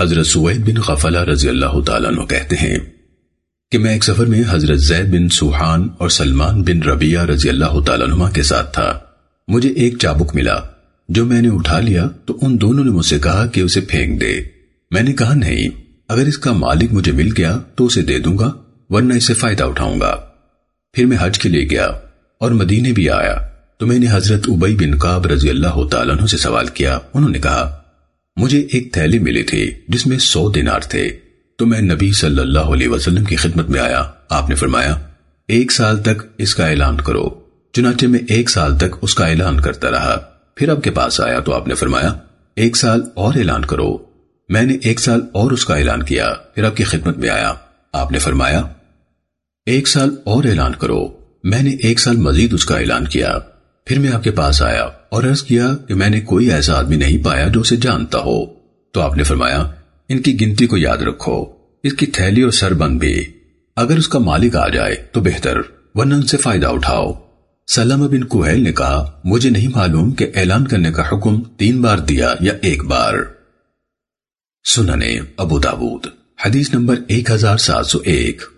حضرت سوید بن غفلہ رضی اللہ تعالیٰ عنہ کہتے ہیں کہ میں ایک سفر میں حضرت زید بن سوحان اور سلمان بن ربیہ رضی اللہ تعالیٰ عنہ کے ساتھ تھا۔ مجھے ایک چابک ملا جو میں نے اٹھا لیا تو ان دونوں نے مجھ سے کہا کہ اسے پھینک دے۔ میں نے کہا نہیں، اگر اس کا مالک مجھے مل گیا تو اسے دے دوں گا، ورنہ اسے فائدہ اٹھاؤں گا۔ پھر میں حج کے لیے گیا اور مدینے بھی آیا۔ تو میں نے حضرت عبی بن کاب رضی اللہ تعالیٰ سے سوال کیا۔ انہوں نے کہا مجھے ایک تھیلی ملی تھی جس میں سو دینار تھے۔ تو میں نبی صلی اللہ علیہ وسلم کی خدمت میں آیا۔ آپ نے فرمایا، ایک سال تک اس کا اعلان کرو۔ چنانچہ میں ایک سال تک اس کا اعلان کرتا رہا۔ پھر اب کے پاس آیا تو آپ نے فرمایا، ایک سال اور اعلان کرو۔ میں نے ایک سال اور اس کا اعلان کیا۔ پھر اب کی خدمت میں آیا۔ آپ نے فرمایا، ایک سال اور اعلان کرو۔ میں نے ایک سال مزید اس کا اعلان کیا۔ کیا پھر اب کی خدمت میں آیا آپ نے فرمایا ایک سال اور اعلان کرو میں نے ایک سال مزید اس کا اعلان کیا پھر میں آپ کے پاس آیا اور عرض کیا کہ میں نے کوئی ایسا آدمی نہیں پایا جو اسے جانتا ہو۔ تو آپ نے فرمایا، ان کی گنتی کو یاد رکھو، اس کی تھیلی اور سر بند بھی۔ اگر اس کا مالک آ جائے تو بہتر، ورنہ ان